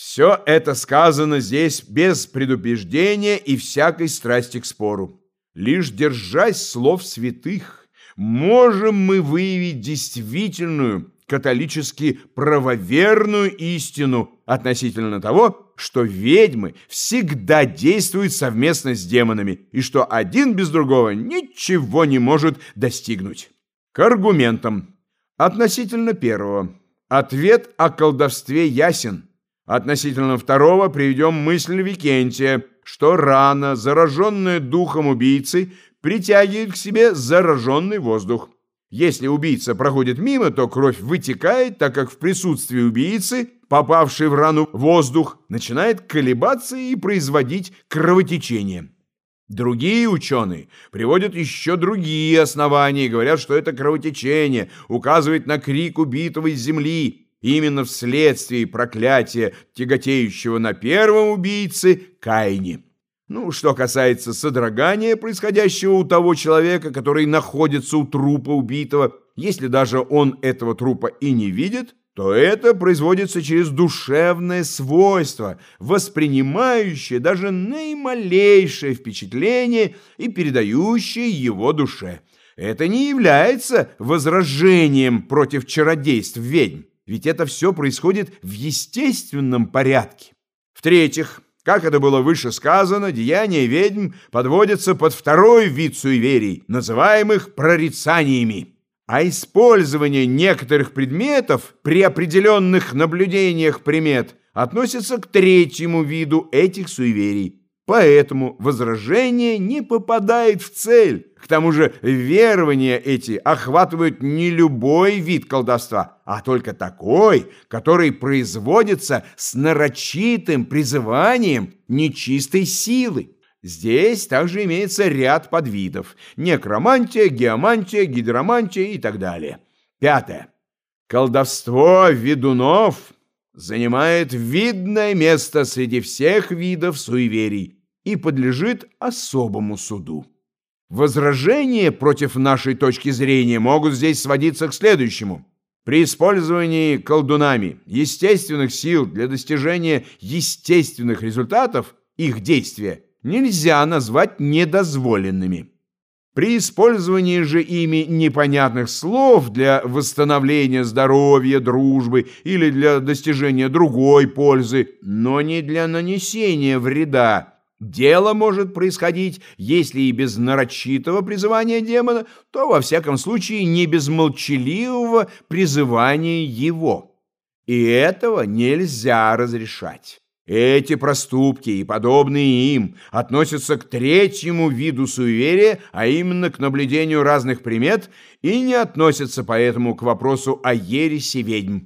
Все это сказано здесь без предубеждения и всякой страсти к спору. Лишь держась слов святых, можем мы выявить действительную, католически правоверную истину относительно того, что ведьмы всегда действуют совместно с демонами и что один без другого ничего не может достигнуть. К аргументам. Относительно первого. Ответ о колдовстве ясен. Относительно второго приведем мысль Викентия, что рана, зараженная духом убийцы, притягивает к себе зараженный воздух. Если убийца проходит мимо, то кровь вытекает, так как в присутствии убийцы, попавший в рану воздух, начинает колебаться и производить кровотечение. Другие ученые приводят еще другие основания и говорят, что это кровотечение указывает на крик убитого из земли, именно вследствие проклятия, тяготеющего на первом убийце Каине. Ну, что касается содрогания, происходящего у того человека, который находится у трупа убитого, если даже он этого трупа и не видит, то это производится через душевное свойство, воспринимающее даже наималейшее впечатление и передающее его душе. Это не является возражением против чародейств ведьм. Ведь это все происходит в естественном порядке. В-третьих, как это было выше сказано, деяния ведьм подводятся под второй вид суеверий, называемых прорицаниями. А использование некоторых предметов при определенных наблюдениях примет относится к третьему виду этих суеверий Поэтому возражение не попадает в цель. К тому же верования эти охватывают не любой вид колдовства, а только такой, который производится с нарочитым призыванием нечистой силы. Здесь также имеется ряд подвидов – некромантия, геомантия, гидромантия и так далее. Пятое. Колдовство ведунов занимает видное место среди всех видов суеверий – и подлежит особому суду. Возражения против нашей точки зрения могут здесь сводиться к следующему. При использовании колдунами естественных сил для достижения естественных результатов их действия нельзя назвать недозволенными. При использовании же ими непонятных слов для восстановления здоровья, дружбы или для достижения другой пользы, но не для нанесения вреда, Дело может происходить, если и без нарочитого призывания демона, то, во всяком случае, не без молчаливого призывания его. И этого нельзя разрешать. Эти проступки и подобные им относятся к третьему виду суеверия, а именно к наблюдению разных примет, и не относятся поэтому к вопросу о ереси ведьм.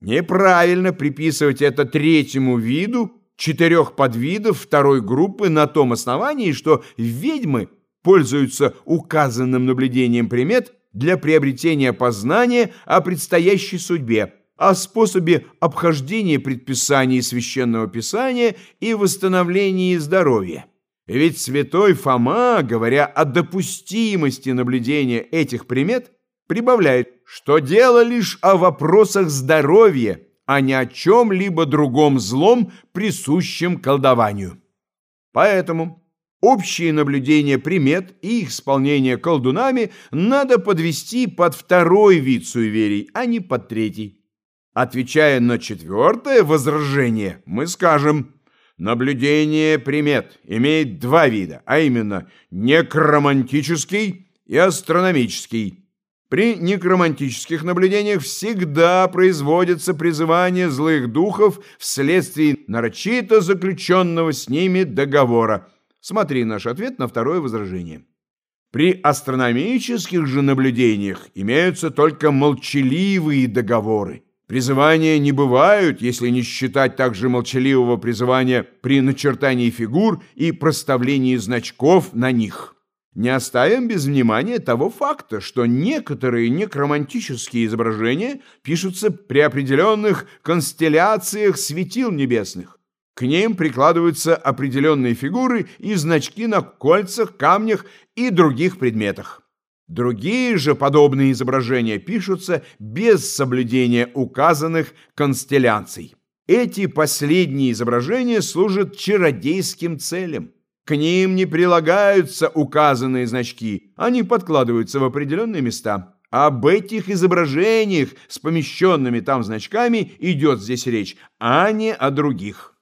Неправильно приписывать это третьему виду, четырех подвидов второй группы на том основании, что ведьмы пользуются указанным наблюдением примет для приобретения познания о предстоящей судьбе, о способе обхождения предписаний Священного Писания и восстановлении здоровья. Ведь святой Фома, говоря о допустимости наблюдения этих примет, прибавляет, что дело лишь о вопросах здоровья, а не о чем-либо другом злом, присущем колдованию. Поэтому общие наблюдения примет и их исполнение колдунами надо подвести под второй вид суеверий, а не под третий. Отвечая на четвертое возражение, мы скажем, наблюдение примет имеет два вида, а именно некромантический и астрономический. При некромантических наблюдениях всегда производится призывание злых духов вследствие нарочито заключенного с ними договора. Смотри наш ответ на второе возражение. При астрономических же наблюдениях имеются только молчаливые договоры. Призывания не бывают, если не считать также молчаливого призывания при начертании фигур и проставлении значков на них. Не оставим без внимания того факта, что некоторые некромантические изображения пишутся при определенных констелляциях светил небесных. К ним прикладываются определенные фигуры и значки на кольцах, камнях и других предметах. Другие же подобные изображения пишутся без соблюдения указанных констелляций. Эти последние изображения служат чародейским целям. К ним не прилагаются указанные значки, они подкладываются в определенные места. Об этих изображениях с помещенными там значками идет здесь речь, а не о других.